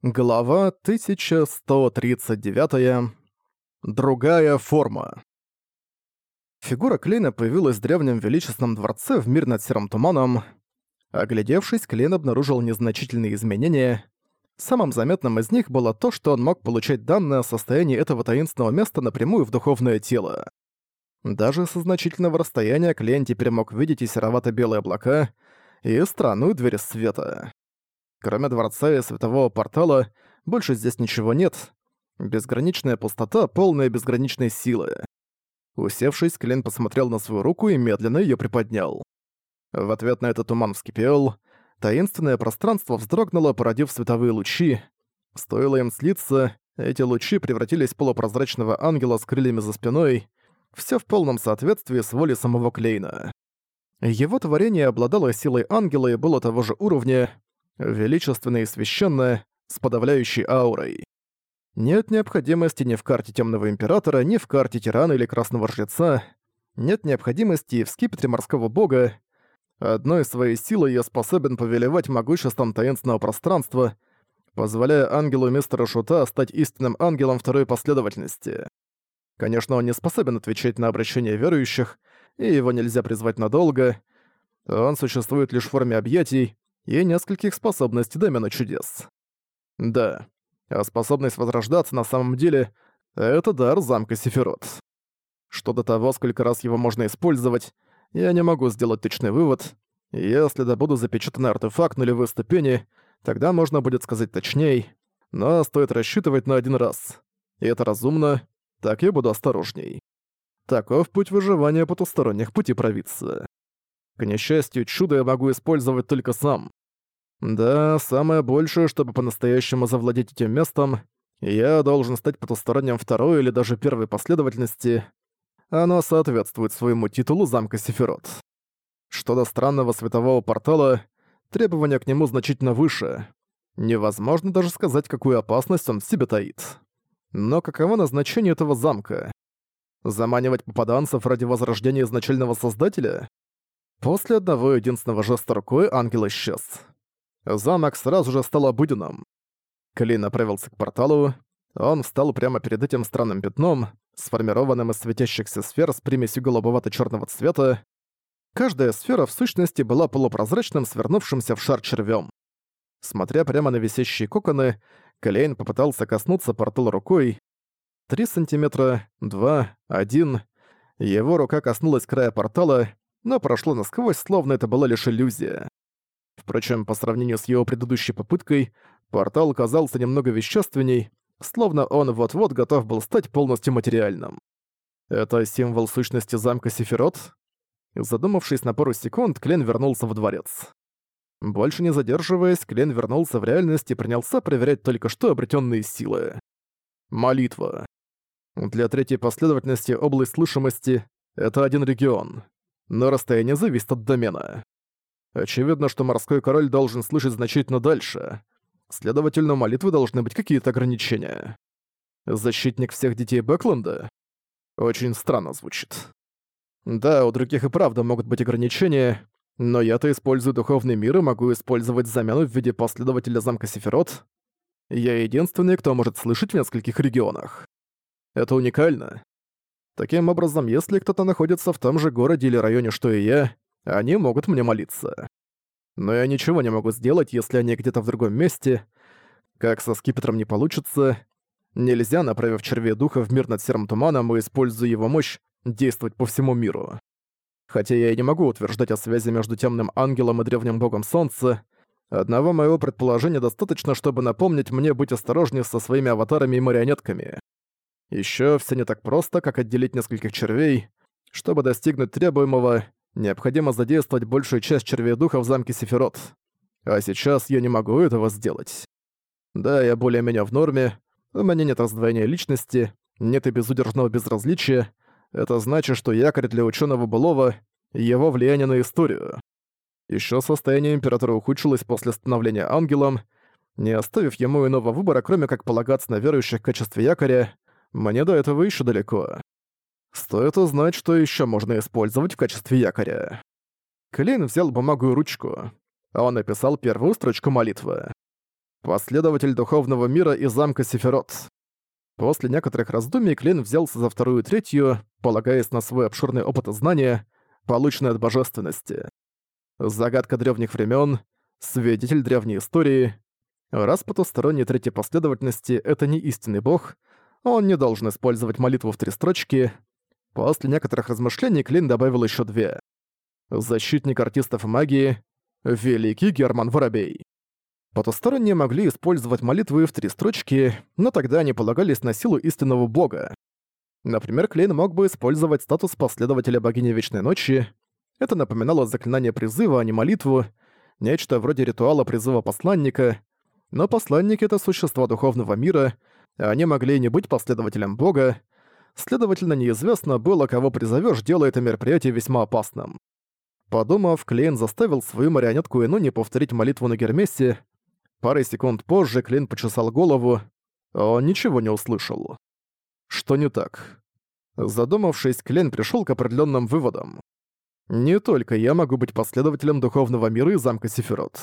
Глава 1139. Другая форма. Фигура Клейна появилась в древнем величественном дворце в мир над серым туманом. Оглядевшись, Клейн обнаружил незначительные изменения. Самым заметным из них было то, что он мог получать данные о состоянии этого таинственного места напрямую в духовное тело. Даже со значительного расстояния Клейн теперь мог видеть и серовато-белые облака, и странную дверь света. Кроме дворца и светового портала, больше здесь ничего нет. Безграничная пустота, полная безграничной силы. Усевшись, Клен посмотрел на свою руку и медленно ее приподнял. В ответ на этот туман вскипел. Таинственное пространство вздрогнуло, породив световые лучи. Стоило им слиться, эти лучи превратились в полупрозрачного ангела с крыльями за спиной. Все в полном соответствии с волей самого Клейна. Его творение обладало силой ангела и было того же уровня, величественно и священно, с подавляющей аурой. Нет необходимости ни в карте Темного Императора, ни в карте Тирана или Красного Жреца. Нет необходимости и в скипетре Морского Бога. Одной своей силой я способен повелевать могуществом таинственного пространства, позволяя ангелу мистера Шута стать истинным ангелом второй последовательности. Конечно, он не способен отвечать на обращения верующих, и его нельзя призвать надолго. Он существует лишь в форме объятий, и нескольких способностей домена чудес. Да, а способность возрождаться на самом деле — это дар замка Сефирот. Что до того, сколько раз его можно использовать, я не могу сделать точный вывод. Если добуду запечатанный артефакт нулевой ступени, тогда можно будет сказать точнее, но стоит рассчитывать на один раз. И это разумно, так я буду осторожней. Таков путь выживания потусторонних пути провидца. К несчастью, чудо я могу использовать только сам. Да, самое большее, чтобы по-настоящему завладеть этим местом, я должен стать потусторонним второй или даже первой последовательности. Оно соответствует своему титулу замка Сефирот. Что до странного светового портала, требования к нему значительно выше. Невозможно даже сказать, какую опасность он в себе таит. Но каково назначение этого замка? Заманивать попаданцев ради возрождения изначального создателя? После одного единственного жеста рукой ангел исчез. Замок сразу же стал обыденным. Клей направился к порталу. Он встал прямо перед этим странным пятном, сформированным из светящихся сфер с примесью голубовато-черного цвета. Каждая сфера в сущности была полупрозрачным, свернувшимся в шар червем. Смотря прямо на висящие коконы, Клейн попытался коснуться портала рукой. Три сантиметра, два, один. Его рука коснулась края портала, но прошло насквозь, словно это была лишь иллюзия. Впрочем, по сравнению с его предыдущей попыткой, портал казался немного вещественней, словно он вот-вот готов был стать полностью материальным. «Это символ сущности замка Сефирот?» Задумавшись на пару секунд, Клен вернулся в дворец. Больше не задерживаясь, Клен вернулся в реальность и принялся проверять только что обретенные силы. Молитва. Для третьей последовательности область слышимости — это один регион но расстояние зависит от домена. Очевидно, что морской король должен слышать значительно дальше. Следовательно, у молитвы должны быть какие-то ограничения. Защитник всех детей Бэкленда? Очень странно звучит. Да, у других и правда могут быть ограничения, но я-то использую духовный мир и могу использовать замену в виде последователя замка Сефирот. Я единственный, кто может слышать в нескольких регионах. Это уникально. Таким образом, если кто-то находится в том же городе или районе, что и я, они могут мне молиться. Но я ничего не могу сделать, если они где-то в другом месте. Как со скипетром не получится. Нельзя, направив червей духа в мир над серым туманом и используя его мощь, действовать по всему миру. Хотя я и не могу утверждать о связи между темным ангелом и древним богом солнца, одного моего предположения достаточно, чтобы напомнить мне быть осторожнее со своими аватарами и марионетками. Еще все не так просто, как отделить нескольких червей. Чтобы достигнуть требуемого, необходимо задействовать большую часть червей духа в замке Сефирот. А сейчас я не могу этого сделать. Да, я более-менее в норме, у меня нет раздвоения личности, нет и безудержного безразличия. Это значит, что якорь для ученого былого — его влияние на историю. Еще состояние императора ухудшилось после становления ангелом, не оставив ему иного выбора, кроме как полагаться на верующих в качестве якоря — мне до этого еще далеко. Стоит узнать, что еще можно использовать в качестве якоря. Клин взял бумагу и ручку. Он написал первую строчку молитвы. «Последователь духовного мира и замка Сеферот». После некоторых раздумий Клин взялся за вторую и третью, полагаясь на свой обширный опыт и знания, полученные от божественности. Загадка древних времен, свидетель древней истории. Раз потусторонней третьей последовательности — это не истинный бог — он не должен использовать молитву в три строчки. После некоторых размышлений Клин добавил еще две. Защитник артистов магии — Великий Герман Воробей. Потусторонние могли использовать молитвы в три строчки, но тогда они полагались на силу истинного бога. Например, Клин мог бы использовать статус последователя богини Вечной Ночи. Это напоминало заклинание призыва, а не молитву, нечто вроде ритуала призыва посланника. Но посланники — это существа духовного мира — они могли и не быть последователем бога, следовательно, неизвестно было, кого призовешь, делая это мероприятие весьма опасным. Подумав, Клейн заставил свою марионетку Энуни повторить молитву на Гермесе. Парой секунд позже Клейн почесал голову. Он ничего не услышал. Что не так? Задумавшись, Клейн пришел к определенным выводам. Не только я могу быть последователем духовного мира и замка Сефирот.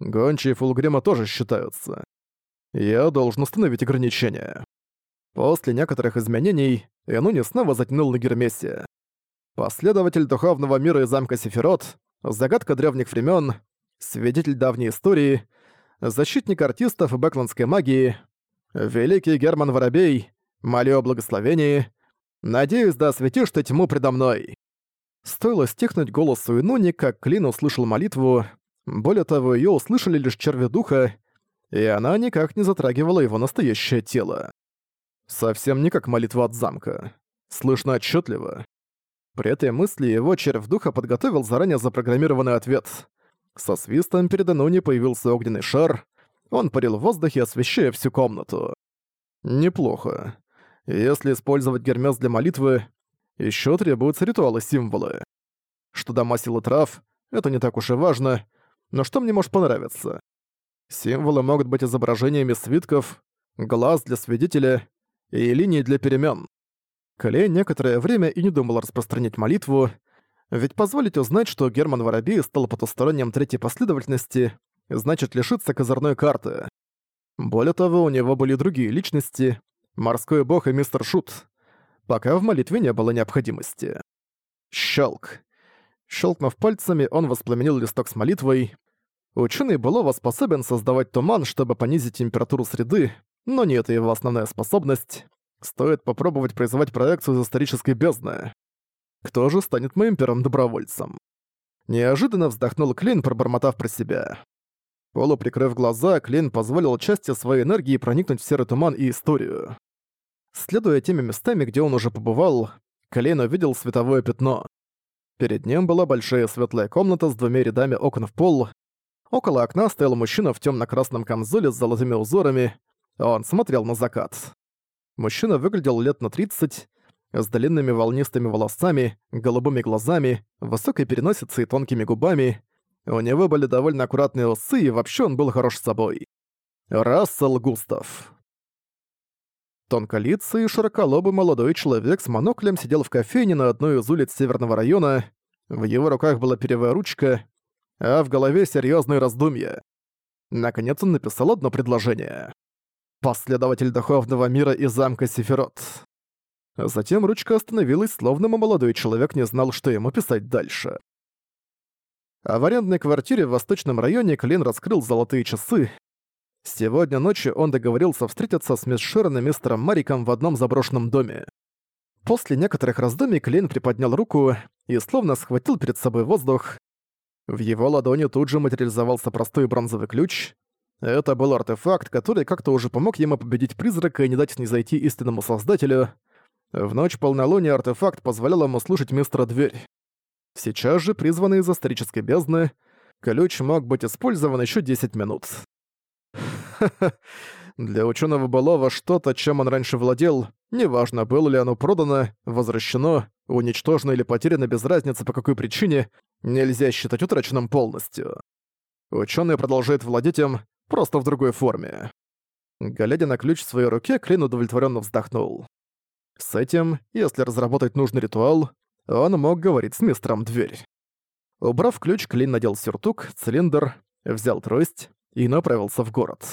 Гончие Фулгрима тоже считаются. Я должен установить ограничения. После некоторых изменений Энуни снова затянул на Гермесе. Последователь духовного мира и замка Сефирот, загадка древних времен, свидетель давней истории, защитник артистов и бэкландской магии, великий Герман Воробей, молю о благословении, надеюсь, да осветишь ты тьму предо мной. Стоило стихнуть голосу Инуни, как Клин услышал молитву. Более того, ее услышали лишь черви духа, и она никак не затрагивала его настоящее тело. Совсем не как молитва от замка. Слышно отчетливо. При этой мысли его червь духа подготовил заранее запрограммированный ответ. Со свистом перед Ануни появился огненный шар. Он парил в воздухе, освещая всю комнату. Неплохо. Если использовать гермес для молитвы, еще требуются ритуалы-символы. Что до масила трав, это не так уж и важно, но что мне может понравиться? Символы могут быть изображениями свитков, глаз для свидетеля и линии для перемен. Клей некоторое время и не думал распространять молитву, ведь позволить узнать, что Герман Воробей стал потусторонним третьей последовательности, значит лишиться козырной карты. Более того, у него были другие личности, морской бог и мистер Шут, пока в молитве не было необходимости. Щелк. Щелкнув пальцами, он воспламенил листок с молитвой. Ученый Былова способен создавать туман, чтобы понизить температуру среды, но не это его основная способность. Стоит попробовать производить проекцию из исторической бездны. Кто же станет моим первым добровольцем? Неожиданно вздохнул Клин, пробормотав про себя. Полу прикрыв глаза, Клин позволил части своей энергии проникнуть в серый туман и историю. Следуя теми местами, где он уже побывал, Клин увидел световое пятно. Перед ним была большая светлая комната с двумя рядами окон в пол, Около окна стоял мужчина в тёмно-красном камзоле с золотыми узорами. Он смотрел на закат. Мужчина выглядел лет на 30, с длинными волнистыми волосами, голубыми глазами, высокой переносицей и тонкими губами. У него были довольно аккуратные усы, и вообще он был хорош собой. Рассел Густав. Тонколицый и широколобый молодой человек с моноклем сидел в кофейне на одной из улиц северного района. В его руках была перьевая ручка, а в голове серьёзные раздумья. Наконец он написал одно предложение. «Последователь духовного мира и замка Сефирот». Затем ручка остановилась, словно молодой человек не знал, что ему писать дальше. А в арендной квартире в восточном районе Клин раскрыл золотые часы. Сегодня ночью он договорился встретиться с мисс Шерон и мистером Мариком в одном заброшенном доме. После некоторых раздумий Клин приподнял руку и словно схватил перед собой воздух, в его ладони тут же материализовался простой бронзовый ключ. Это был артефакт, который как-то уже помог ему победить призрака и не дать снизойти истинному создателю. В ночь полнолуния артефакт позволял ему слушать мистера дверь. Сейчас же, призванный из исторической бездны, ключ мог быть использован еще 10 минут. Для ученого Балова что-то, чем он раньше владел, неважно, было ли оно продано, возвращено, уничтожено или потеряно без разницы по какой причине, нельзя считать утраченным полностью. Ученый продолжает владеть им, просто в другой форме. Глядя на ключ в своей руке, Крин удовлетворенно вздохнул. С этим, если разработать нужный ритуал, он мог говорить с мистером дверь. Убрав ключ, Клин надел сюртук, цилиндр, взял трость и направился в город.